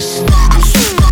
face.